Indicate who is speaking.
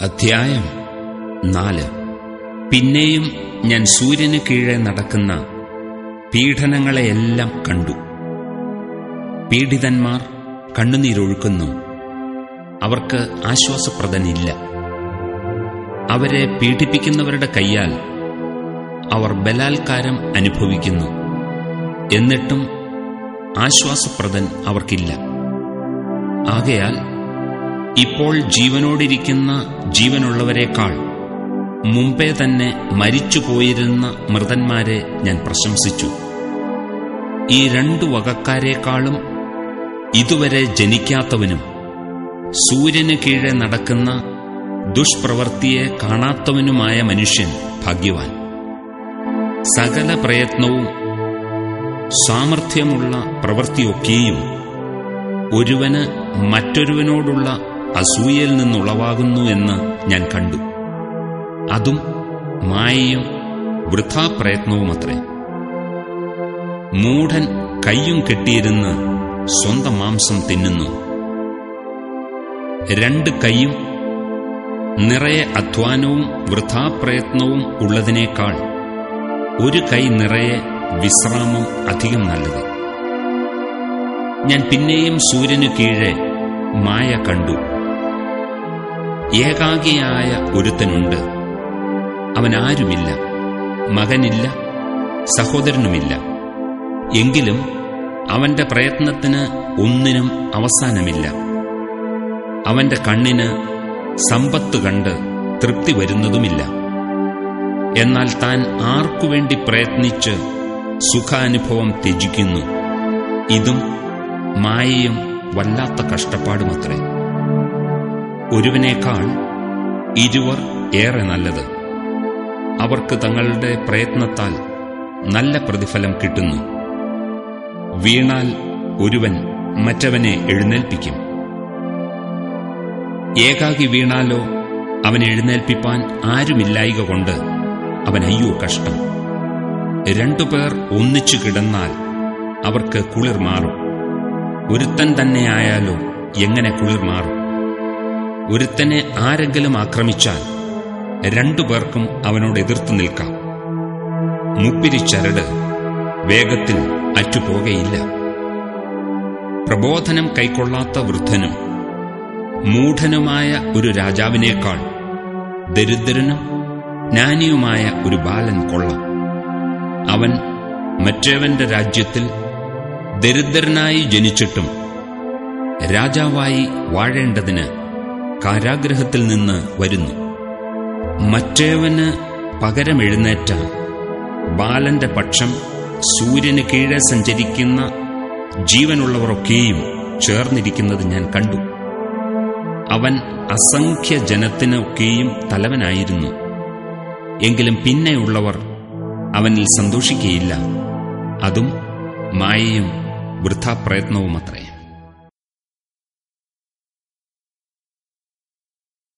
Speaker 1: അധ്യായം നാല്. പിന്നെയും ഞാൻ സൂര്യന് കീഴെ നടക്കുന്ന പീഡനങ്ങളെയെല്ലാം കണ്ടു. പീഡിതന്മാർ കണ്ണുനീരൊഴുക്കുന്നു. അവർക്ക് ആശ്വാസപ്രദനില്ല. അവരെ പീഡിപ്പിക്കുന്നവരുടെ കൈയാൽ അവർ ബലാത്കാരം അനുഭവിക്കുന്നു. എന്നിട്ടും ആശ്വാസപ്രദൻ അവർക്കില്ല. ആകയാൽ ഇപ്പോൾ ജീവനോടിരിക്കുന്ന ജീവനുള്ളവരെക്കാൾ മുമ്പേ തന്നെ മരിച്ചുപോയിരുന്ന മൃതന്മാരെ ഞാൻ പ്രശംസിച്ചു. ഈ രണ്ടു വകക്കാരെക്കാളും ഇതുവരെ ജനിക്കാത്തവനും സൂര്യന് കീഴെ നടക്കുന്ന ദുഷ്പ്രവൃത്തിയെ കാണാത്തവനുമായ മനുഷ്യൻ ഭാഗ്യവാൻ. സകല പ്രയത്നവും സാമർഥ്യമുള്ള പ്രവൃത്തിയൊക്കെയും ഒരുവന് മറ്റൊരുവനോടുള്ള അസൂയയിൽ നിന്നുളവാകുന്നു എന്ന് ഞാൻ കണ്ടു. അതും മായയും വൃഥാപ്രയത്നവുമത്രേ. മൂഢൻ കയ്യും കെട്ടിയിരുന്ന് സ്വന്തം മാംസം തിന്നുന്നു. രണ്ട് കൈയും നിറയെ അധ്വാനവും വൃഥാപ്രയത്നവും ഉള്ളതിനേക്കാൾ ഒരു കൈ നിറയെ വിശ്രാമം അധികം നല്ലത്. ഞാൻ പിന്നെയും സൂര്യനു കീഴെ മായ കണ്ടു. ഏകാഗിയായ ഒരുത്തനുണ്ട്. അവനാരുമില്ല. മകനില്ല. സഹോദരനുമില്ല. എങ്കിലും അവന്റെ പ്രയത്നത്തിന് ഒന്നിനും അവസാനമില്ല. അവന്റെ കണ്ണിന് സമ്പത്ത് കണ്ട് തൃപ്തി വരുന്നതുമില്ല. എന്നാൽ താൻ ആർക്കുവേണ്ടി പ്രയത്നിച്ച് സുഖാനുഭവം ത്യജിക്കുന്നു? ഇതും മായയും വല്ലാത്ത കഷ്ടപ്പാടുമത്രേ. ഒരുവനേക്കാൾ ഇരുവർ ഏറെ നല്ലത്. അവർക്ക് തങ്ങളുടെ പ്രയത്നത്താൽ നല്ല പ്രതിഫലം കിട്ടുന്നു. വീണാൽ ഒരുവൻ മറ്റവനെ എഴുന്നേൽപ്പിക്കും. ഏകാകി വീണാലോ അവനെ എഴുന്നേൽപ്പിപ്പാൻ ആരുമില്ലായിക കൊണ്ട് അവൻ അയ്യോ കഷ്ടം. രണ്ടുപേർ ഒന്നിച്ചു കിടന്നാൽ അവർക്ക് കുളിർ മാറും. ഒരുത്തൻ തന്നെയായാലോ എങ്ങനെ കുളിർ മാറും? ഒരുത്തനെ ആരെങ്കിലും ആക്രമിച്ചാൽ രണ്ടു പേർക്കും അവനോട് എതിർത്തു നിൽക്കാം. മുപ്പിരിച്ചരട് വേഗത്തിൽ അറ്റുപോകയില്ല. പ്രബോധനം കൈക്കൊള്ളാത്ത വൃദ്ധനും മൂഢനുമായ ഒരു രാജാവിനേക്കാൾ ദരിദ്രനും ജ്ഞാനിയുമായ ഒരു ബാലൻ കൊള്ളാം. അവൻ മറ്റേവന്റെ രാജ്യത്തിൽ ദരിദ്രനായി ജനിച്ചിട്ടും രാജാവായി വാഴേണ്ടതിന് കാരാഗ്രഹത്തിൽ നിന്ന് വരുന്നു. മറ്റേവന് പകരമെഴുന്നേറ്റ ബാലന്റെ പക്ഷം സൂര്യന് കീഴെ സഞ്ചരിക്കുന്ന ജീവനുള്ളവരൊക്കെയും ചേർന്നിരിക്കുന്നത് ഞാൻ കണ്ടു. അവൻ അസംഖ്യ ജനത്തിനൊക്കെയും തലവനായിരുന്നു. എങ്കിലും പിന്നെയുള്ളവർ അവനിൽ സന്തോഷിക്കുകയില്ല. അതും മായയും വൃഥാപ്രയത്നവുമത്രേ.